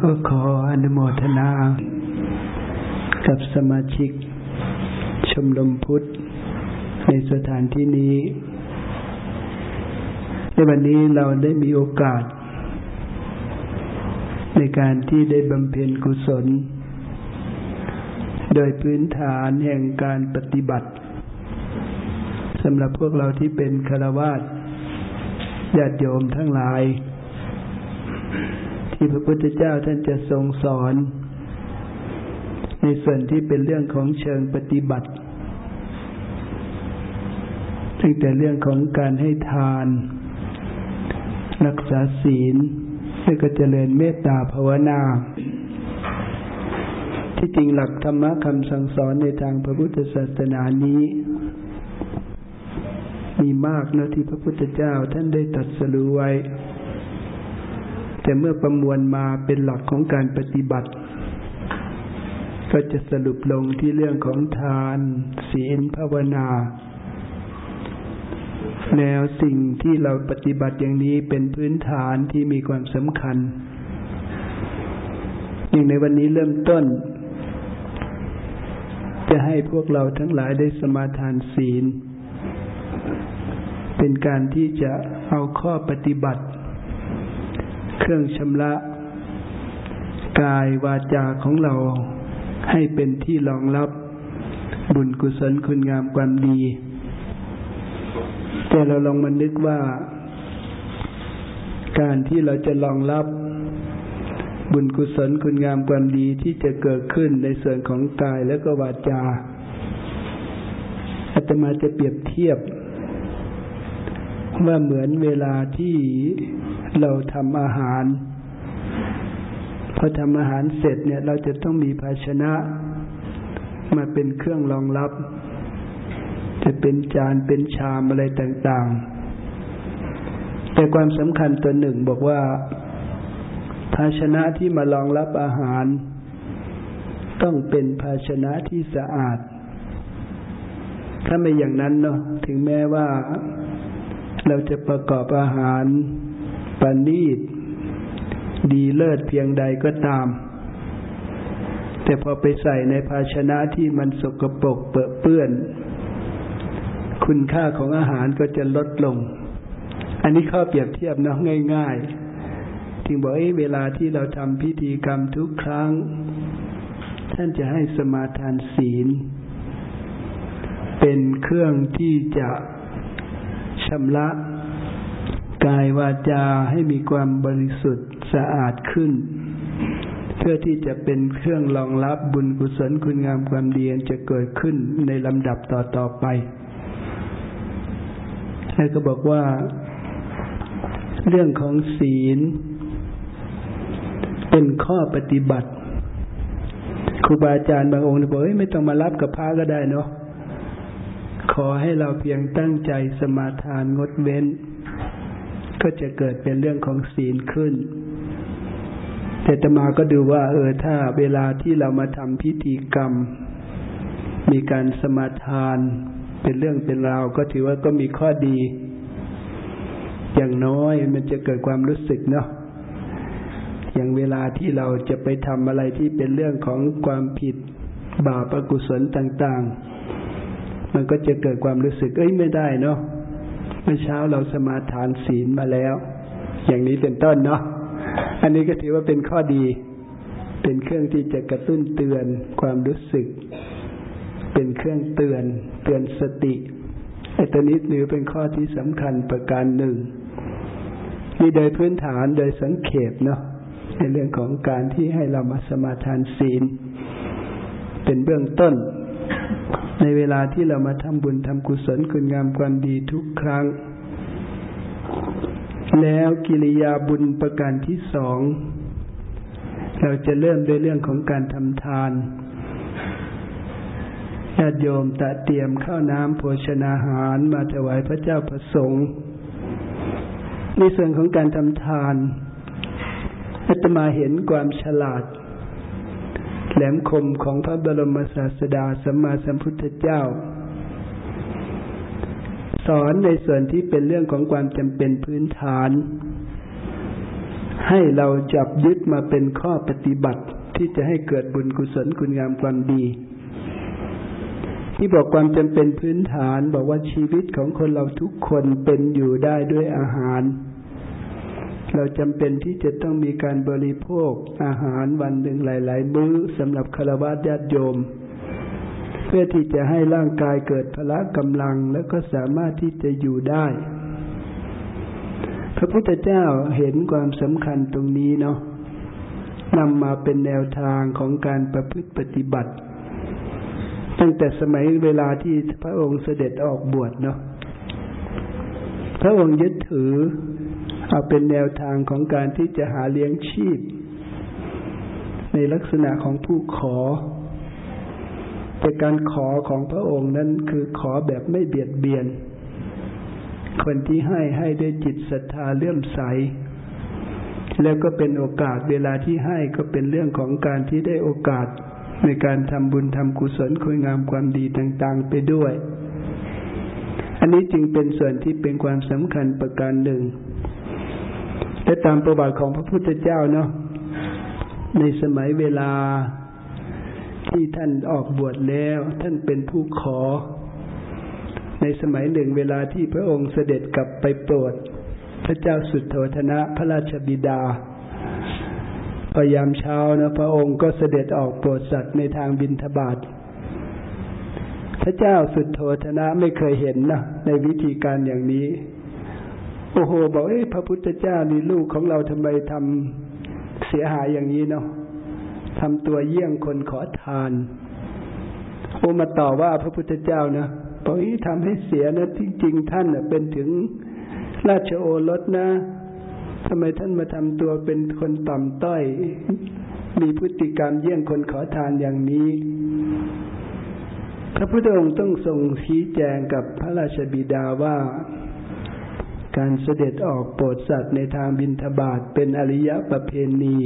ก็ขออนุโมทนา กับสมาชิก ชมรมพุทธ ในสถานที่นี้ ในวันนี้เราได้มีโอกาส ในการที่ได้บำเพ็ญกุศล โดยพื้นฐานแห่งการปฏิบัติสำหรับพวกเราที่เป็นคารวาสญาติโยมทั้งหลาย ที่พระพุทธเจ้าท่านจะทรงสอน ในส่วนที่เป็นเรื่องของเชิงปฏิบัติตั้งแต่เรื่องของการให้ทาน รักษาศีลแล้วก็เจริญเมตตาภาวนาที่จริงหลักธรรมะคำสั่งสอนในทางพระพุทธศาสนานี้ มีมากนะที่พระพุทธเจ้าท่านได้ตัดสรู้ไว้ แต่เมื่อประมวลมาเป็นหลักของการปฏิบัติ ก็จะสรุปลงที่เรื่องของทาน ศีลภาวนา แนวสิ่งที่เราปฏิบัติอย่างนี้เป็นพื้นฐานที่มีความสำคัญ อย่างในวันนี้เริ่มต้น จะให้พวกเราทั้งหลายได้สมาทานศีล เป็นการที่จะเอาข้อปฏิบัติ เครื่องชำระ กายวาจาของเราให้เป็นที่รองรับบุญกุศลคุณงามความดี แต่เราลองมานึกว่า การที่เราจะรองรับบุญกุศลคุณงามความดีที่จะเกิดขึ้นในส่วนของกายและก็วาจาอาตมาจะเปรียบเทียบ ว่าเหมือนเวลาที่ เราทำอาหาร พอทำอาหารเสร็จเนี่ย เราจะต้องมีภาชนะ มาเป็นเครื่องรองรับ จะเป็นจานเป็นชามอะไรต่างๆ แต่ความสำคัญตัวหนึ่งบอกว่า ภาชนะที่มารองรับอาหาร ต้องเป็นภาชนะที่สะอาด ถ้าไม่อย่างนั้นเนาะถึงแม้ว่าเราจะประกอบอาหาร ปณีต ดีเลิศเพียงใดก็ตาม แต่พอไปใส่ในภาชนะที่มันสกปรกเปื้อเปื้อน คุณค่าของอาหารก็จะลดลง อันนี้ข้อเปรียบเทียบนะง่ายๆถึงบอกเวลาที่เราทำพิธีกรรมทุกครั้ง ท่านจะให้สมาทานศีล เป็นเครื่องที่จะชำระ กายวาจาให้มีความบริสุทธิ์สะอาดขึ้น เพื่อที่จะเป็นเครื่องรองรับบุญกุศลคุณงามความดีจะเกิดขึ้นในลำดับต่อต่อไปแล้วก็บอกว่า เรื่องของศีล เป็นข้อปฏิบัติ ครูบาอาจารย์บางองค์บอกไม่ต้องมารับกับพระก็ได้เนาะขอให้เราเพียงตั้งใจสมาทานงดเว้น ก็จะเกิดเป็นเรื่องของศีลขึ้นแต่ตมาก็ดูว่า เออถ้าเวลาที่เรามาทำพิธีกรรม มีการสมาทาน เป็นเรื่องเป็นราวก็ถือว่าก็มีข้อดี อย่างน้อยมันจะเกิดความรู้สึกเนาะอย่างเวลาที่เราจะไปทำอะไรที่เป็นเรื่องของความผิดบาปอกุศลต่าง ๆ มันก็จะเกิดความรู้สึก เอ้ยไม่ได้เนาะ เมื่อเช้าเราสมาทานศีลมาแล้ว อย่างนี้เป็นต้นเนาะอันนี้ก็ถือว่าเป็นข้อดี เป็นเครื่องที่จะกระตุ้นเตือนความรู้สึก เป็นเครื่องเตือน เตือนสติไอ้ตัวนี้ถือเป็นข้อที่สำคัญประการหนึ่งนี่โดยพื้นฐานโดยสังเขปเนาะในเรื่องของการที่ให้เรามาสมาทานศีล เป็นเบื้องต้น ในเวลาที่เรามาทำบุญทำกุศลคุณงามความดีทุกครั้ง แล้วกิริยาบุญประการที่สอง เราจะเริ่มด้วยเรื่องของการทำทานญาติโยมตะเตรียมข้าวน้ำโภชนาหารมาถวายพระเจ้าประสงค์ในส่วนของการทำทานอาตมาเห็นความฉลาด แหลมคมของพระบรมศาสดาสัมมาสัมพุทธเจ้า สอนในส่วนที่เป็นเรื่องของความจำเป็นพื้นฐาน ให้เราจับยึดมาเป็นข้อปฏิบัติที่จะให้เกิดบุญกุศลคุณงามความดี ที่บอกความจำเป็นพื้นฐานบอกว่าชีวิตของคนเราทุกคนเป็นอยู่ได้ด้วยอาหาร เราจำเป็นที่จะต้องมีการบริโภคอาหารวันหนึ่งหลาย ๆ มื้อสำหรับคารวะญาติโยม เพื่อที่จะให้ร่างกายเกิดพละกำลังแล้วก็สามารถที่จะอยู่ได้ พระพุทธเจ้าเห็นความสำคัญตรงนี้เนาะนำมาเป็นแนวทางของการประพฤติปฏิบัติ ตั้งแต่สมัยเวลาที่พระองค์เสด็จออกบวชเนาะพระองค์ยึดถือ เอาเป็นแนวทางของการที่จะหาเลี้ยงชีพ ในลักษณะของผู้ขอ แต่การขอของพระองค์นั้นคือขอแบบไม่เบียดเบียน คนที่ให้ให้ด้วยจิตศรัทธาเลื่อมใส แล้วก็เป็นโอกาสเวลาที่ให้ก็เป็นเรื่องของการที่ได้โอกาสในการทำบุญทำกุศลคุณงามความดีต่าง ๆ ไปด้วย อันนี้จึงเป็นส่วนที่เป็นความสำคัญประการหนึ่ง แต่ตามประวัติของพระพุทธเจ้าเนาะในสมัยเวลาที่ท่านออกบวชแล้ว ท่านเป็นผู้ขอ ในสมัยหนึ่งเวลาที่พระองค์เสด็จกลับไปโปรด พระเจ้าสุดโทธนะพระราชบิดาพยายามเช้านะพระองค์ก็เสด็จออกโปรดสัตว์ในทางบินทบาทพระเจ้าสุดโทธนะไม่เคยเห็นนะในวิธีการอย่างนี้ โอ้โห บอกเอ้พระพุทธเจ้านี่ลูกของเราทำไมทำเสียหายอย่างนี้เนาะทำตัวเยี่ยงคนขอทาน โอมาต่อว่าพระพุทธเจ้านะบอกอีทำให้เสียนะที่จริงท่านเป็นถึงราชโอรสนะทำไมท่านมาทำตัวเป็นคนต่ำต้อย มีพฤติกรรมเยี่ยงคนขอทานอย่างนี้ พระพุทธองค์ต้องทรงชี้แจงกับพระราชบิดาว่า การเสด็จออกโปรดสัตว์ในทางบินทบาทเป็นอริยประเพณี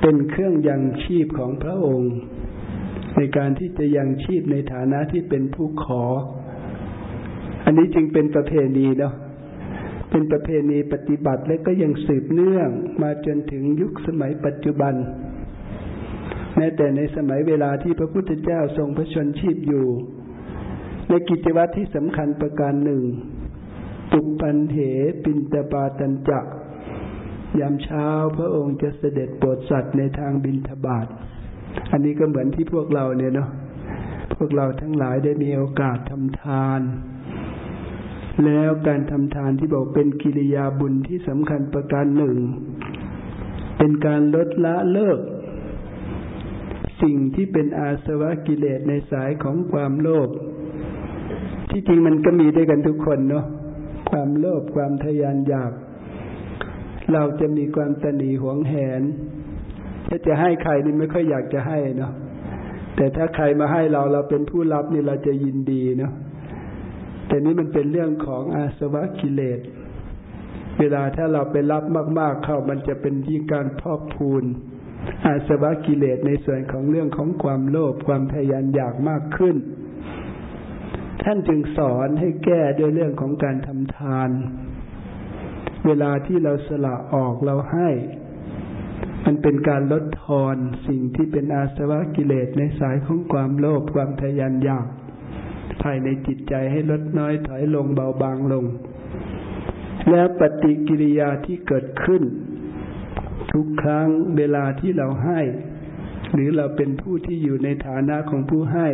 เป็นเครื่องยังชีพของพระองค์ ในการที่จะยังชีพในฐานะที่เป็นผู้ขอ อันนี้จึงเป็นประเพณีเนาะเป็นประเพณีปฏิบัติและก็ยังสืบเนื่องมาจนถึงยุคสมัยปัจจุบัน แม้แต่ในสมัยเวลาที่พระพุทธเจ้าทรงพระชนชีพอยู่ ในกิจวัตรที่สำคัญประการหนึ่ง ปุปันเหปินตปาตันจักยามเช้าพระองค์จะเสด็จโปรดสัตว์ในทางบินทบาท อันนี้ก็เหมือนที่พวกเราเนี่ยเนาะ พวกเราทั้งหลายได้มีโอกาสทำทาน แล้วการทำทานที่บอกเป็นกิริยาบุญที่สำคัญประการหนึ่ง เป็นการลดละเลิก สิ่งที่เป็นอาสวะกิเลสในสายของความโลภ ที่จริงมันก็มีด้วยกันทุกคนเนาะ ความโลภความทยานอยาก เราจะมีความตนีหวงแหนถ้าจะให้ใครนี่ไม่ค่อยอยากจะให้เนาะแต่ถ้าใครมาให้เราเราเป็นผู้รับนี่เราจะยินดีเนาะแต่นี้มันเป็นเรื่องของอาสวะกิเลส เวลาถ้าเราไปรับมาก ๆ เข้ามันจะเป็นที่การพอกพูนอาสวะกิเลสในส่วนของเรื่องของความโลภความทยานอยากมากขึ้น ท่านจึงสอนให้แก้ด้วยเรื่องของการทำทาน เวลาที่เราสละออกเราให้ มันเป็นการลดทอนสิ่งที่เป็นอาสวะกิเลสในสายของความโลภความทยานอยากภายในจิตใจให้ลดน้อยถอยลงเบาบางลง แล้วปฏิกิริยาที่เกิดขึ้น ทุกครั้งเวลาที่เราให้ หรือเราเป็นผู้ที่อยู่ในฐานะของผู้ให้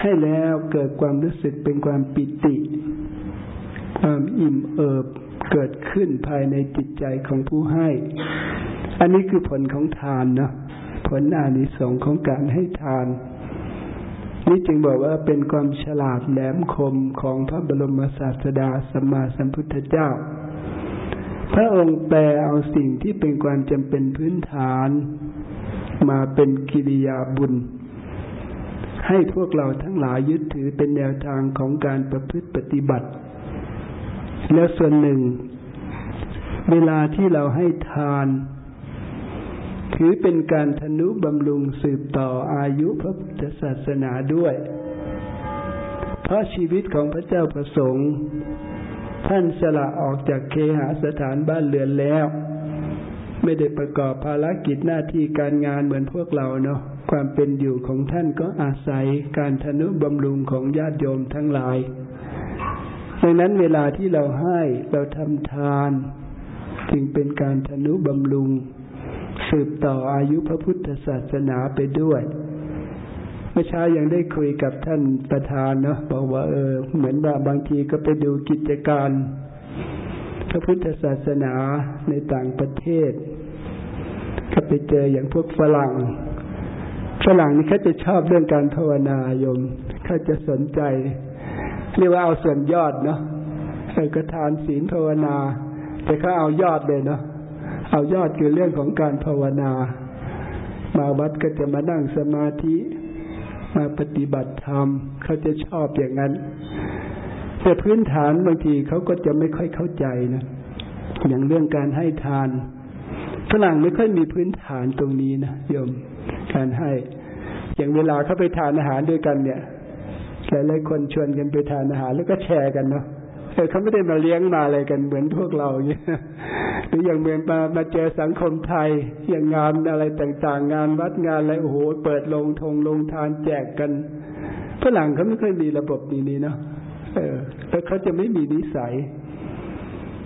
ให้แล้วเกิดความรู้สึกเป็นความปิติ ความอิ่มเอิบเกิดขึ้นภายในจิตใจของผู้ให้ อันนี้คือผลของทานนะผลอานิสงส์ของการให้ทาน นี่จึงบอกว่าเป็นความฉลาดแหลมคมของพระบรมศาสดาสัมมาสัมพุทธเจ้า พระองค์แปลเอาสิ่งที่เป็นความจำเป็นพื้นฐาน มาเป็นกิริยาบุญ ให้พวกเราทั้งหลายยึดถือเป็นแนวทางของการประพฤติปฏิบัติ แล้วส่วนหนึ่ง เวลาที่เราให้ทาน ถือเป็นการทนุบำรุงสืบต่ออายุพระพุทธศาสนาด้วย เพราะชีวิตของพระเจ้าประสงค์ ท่านสละออกจากเคหสถานบ้านเรือนแล้ว ไม่ได้ประกอบภารกิจหน้าที่การงานเหมือนพวกเราเนาะ ความเป็นอยู่ของท่านก็อาศัยการทนุบำรุงของญาติโยมทั้งหลายดังนั้นเวลาที่เราให้เราทำทาน จึงเป็นการทนุบำรุง สืบต่ออายุพระพุทธศาสนาไปด้วยเมื่อเช้ายังได้คุยกับท่านประธานเนาะบอกว่าเออ เหมือนว่าบางทีก็ไปดูกิจการพระพุทธศาสนาในต่างประเทศ ก็ไปเจออย่างพวกฝรั่ง ฝรั่งนี่เขาจะชอบเรื่องการภาวนาโยมเขาจะสนใจ เรียกว่าเอาส่วนยอดเนาะเอกระทานศีลภาวนา แต่เขาเอายอดเลยเนาะเอายอดคือเรื่องของการภาวนา มาวัดก็จะมานั่งสมาธิ มาปฏิบัติธรรมเขาจะชอบอย่างนั้น แต่พื้นฐานบางทีเขาก็จะไม่ค่อยเข้าใจนะอย่างเรื่องการให้ทานฝรั่งไม่ค่อยมีพื้นฐานตรงนี้นะโยม การให้ อย่างเวลาเขาไปทานอาหารด้วยกันเนี่ยหลายๆคนชวนกันไปทานอาหารแล้วก็แชร์กันเนาะแต่เขาไม่ได้มาเลี้ยงมาอะไรกันเหมือนพวกเราอย่างหรืออย่างเมือนมามาเจอสังคมไทย อย่างงานอะไรต่างๆ งานวัดงานอะไรโอ้โหเปิดลงทงลงทานแจกกันฝรั่งเขาไม่เคยมีระบบนี้นี่เนาะเออแล้วเขาจะไม่มีนิสัย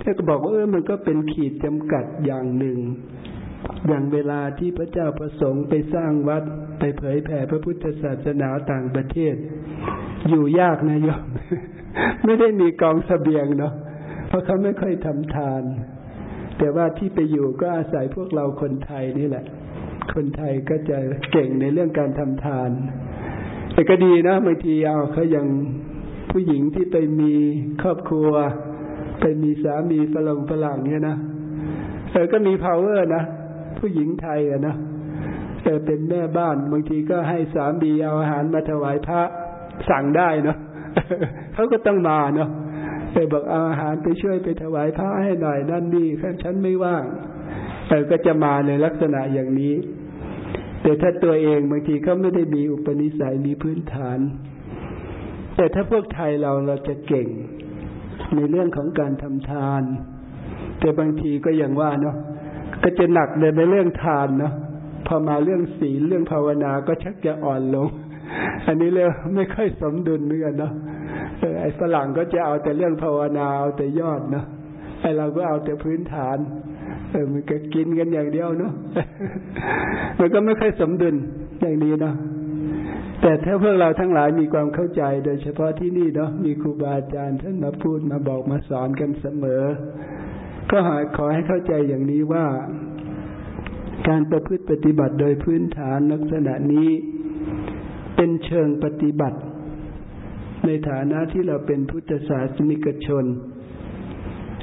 ถ้าก็บอกว่าเออมันก็เป็นขีดจำกัดอย่างหนึ่ง อย่างเวลาที่พระเจ้าประสงค์ไปสร้างวัดไปเผยแผ่พระพุทธศาสนาต่างประเทศ อยู่ยากนะโยมไม่ได้มีกองสเสบียงเนาะเพราะเขาไม่ค่อยทำทาน แต่ว่าที่ไปอยู่ก็อาศัยพวกเราคนไทยนี่แหละ คนไทยก็จะเก่งในเรื่องการทำทาน แต่ก็ดีนะบางทีเอาเขายังผู้หญิงที่ไปมีครอบครัว ไปมีสามีฝรั่งฝรั่งเนี่ยนะเออก็มี power นะ ผู้หญิงไทยอะนะแต่เป็นแม่บ้านบางทีก็ให้สามีเอาอาหารมาถวายพระสั่งได้เนาะเขาก็ต้องมาเนาะแต่บอกเอาอาหารไปช่วยไปถวายพระให้หน่อยนั่นนี่แค่ฉันไม่ว่างแต่ก็จะมาในลักษณะอย่างนี้ แต่ถ้าตัวเองบางทีเขาไม่ได้มีอุปนิสัยมีพื้นฐาน แต่ถ้าพวกไทยเราเราจะเก่ง ในเรื่องของการทำทาน แต่บางทีก็อย่างว่าเนาะ ก็จะหนักเลยในเรื่องทานเนาะพอมาเรื่องศีลเรื่องภาวนาก็ชักจะอ่อนลง อันนี้เลยไม่ค่อยสมดุลเหมือนกันเนาะไอ้ฝรั่งก็จะเอาแต่เรื่องภาวนาเอาแต่ยอดเนาะไอ้เราก็เอาแต่พื้นฐานเออมันก็กินกันอย่างเดียวเนาะมันก็ไม่ค่อยสมดุลอย่างนี้เนาะแต่ถ้าพวกเราทั้งหลายมีความเข้าใจ โดยเฉพาะที่นี่เนาะมีครูบาอาจารย์ท่านมาพูดมาบอกมาสอนกันเสมอ ก็ขอให้เข้าใจอย่างนี้ว่า การประพฤติปฏิบัติโดยพื้นฐานลักษณะนี้ เป็นเชิงปฏิบัติ ในฐานะที่เราเป็นพุทธศาสนิกชน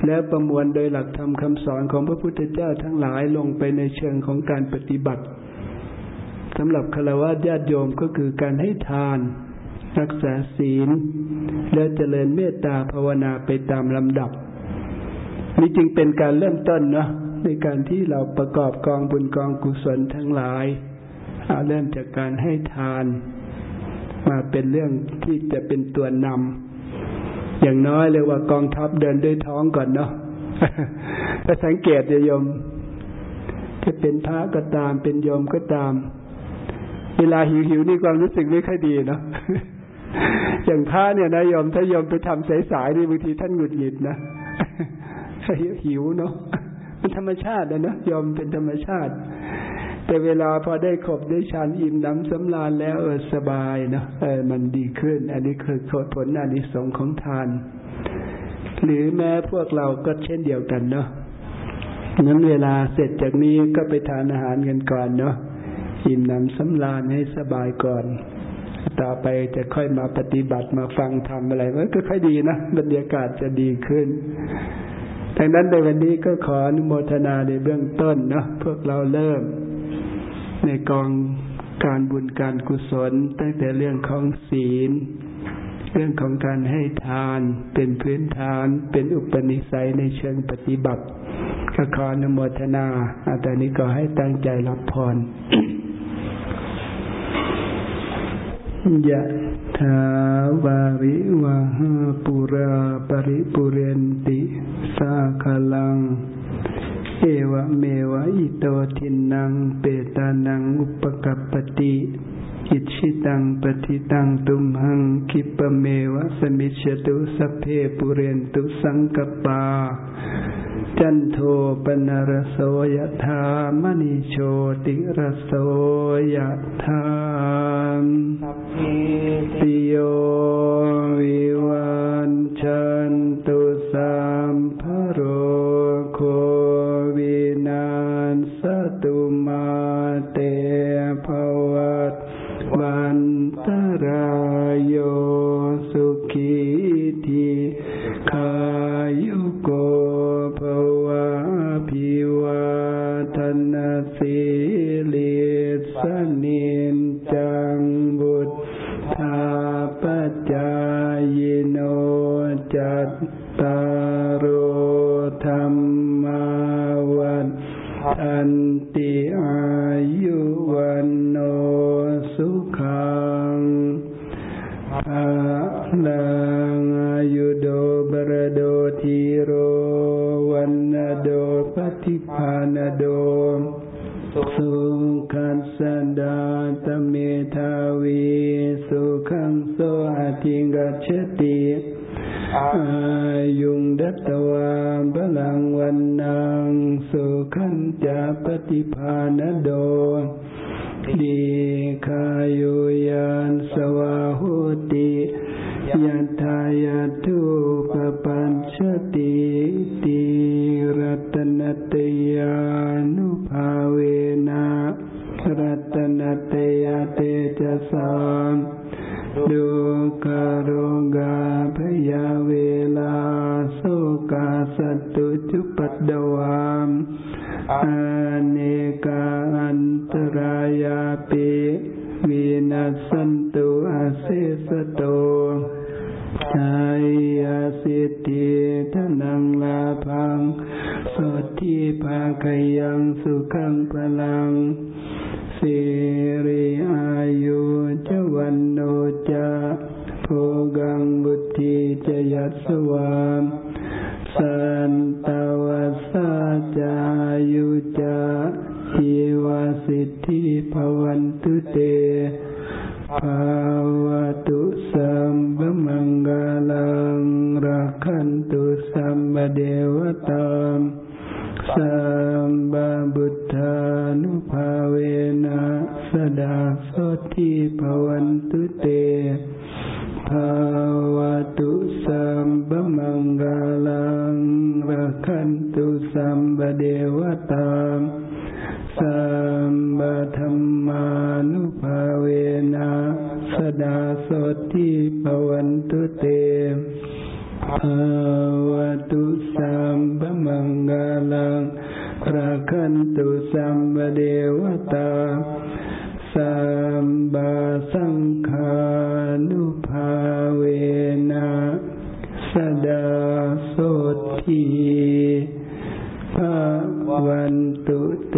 และประมวลโดยหลักธรรมคำสอนของพระพุทธเจ้าทั้งหลายลงไปในเชิงของการปฏิบัติสำหรับคารวะญาติโยมก็คือการให้ทาน รักษาศีล และเจริญเมตตาภาวนาไปตามลำดับ นี่จึงเป็นการเริ่มต้นเนาะในการที่เราประกอบกองบุญกองกุศลทั้งหลายเอาเริ่มจากการให้ทาน มาเป็นเรื่องที่จะเป็นตัวนำอย่างน้อยเลยว่ากองทัพเดินด้วยท้องก่อนเนาะถ้าสังเกตโยม จะเป็นพระก็ตามเป็นโยมก็ตาม เวลาหิวหิวนี่ความรู้สึกไม่ค่อยดีเนาะอย่างพระเนี่ยนะโยมถ้าโยมไปทำสายๆนี่บางทีท่านหงุดหงิดนะ หิวเนาะเป็นธรรมชาตินะยอมเป็นธรรมชาติ แต่เวลาพอได้ขบได้ชานอิ่มน้ำสำราญแล้วเออสบายเนาะเออมันดีขึ้น อันนี้คือผลอานิสงส์ของทาน หรือแม้พวกเราก็เช่นเดียวกันเนาะนั้นเวลาเสร็จจากนี้ก็ไปทานอาหารกันก่อนเนาะอิ่มน้ำสำราญให้สบายก่อน ต่อไปจะค่อยมาปฏิบัติมาฟังทำอะไรมันก็ค่อยดีนะบรรยากาศจะดีขึ้น ดังนั้นในวันนี้ก็ขออนุโมทนาในเบื้องต้นเนาะพวกเราเริ่ม ในกองการบุญการกุศล ตั้งแต่เรื่องของศีล เรื่องของการให้ทานเป็นพื้นฐานเป็นอุปนิสัยในเชิงปฏิบัติ ก็ขออนุโมทนาอาตอนนี้ก็ให้ตั้งใจรับพรยะ ถาวาริวะหาปุราปริปุเรนติสาคลัง เอวะเมวะอิโตทินังเปตานังอุปกัปปติอิชิตังปฏิตังตุมหังคิปเมวะสมิชตุสเพปุเรนตุสังกปา จันโทปนรโสยธามณิโชติรโสยธามปิโยวิวันชันตุสามพโรโควินาสตุมาเตภวัตวันตรายโยสุขีทีขา ปฏิภาณโดมสุขัสสดาตเมทาวีสุขังโสอาทิงัจฉติอายุงดัตตวาบลังวันนังสุขันจะปฏิภาณโดดีคายุยานสวาหุติยัตายาทุปปัญชติ รัตนตยเตจะสามดุกโรกาพยาเวลาโสกาสตุจุปัตดวามอเนกาอันตรายาปิวินัสสันตุอาเสสโตชายาสิทธิทนังลาพังสดที่ภาคยังสุขังพลัง สิริอายุจวันโนจะโพกังบุตติจะยัสวามสันตวัสสจายุจะอีวาสิทธิภวันตุเตภา สัมบเดวตาสัมบธรรมานุภาเวนะสดาโสทิภวันตุเตภาวตุสัมบมังกาลังรักขันตุสัมบเดวตาสัมบาสังขานุภาเวนะสดาโสทิ วันตุเต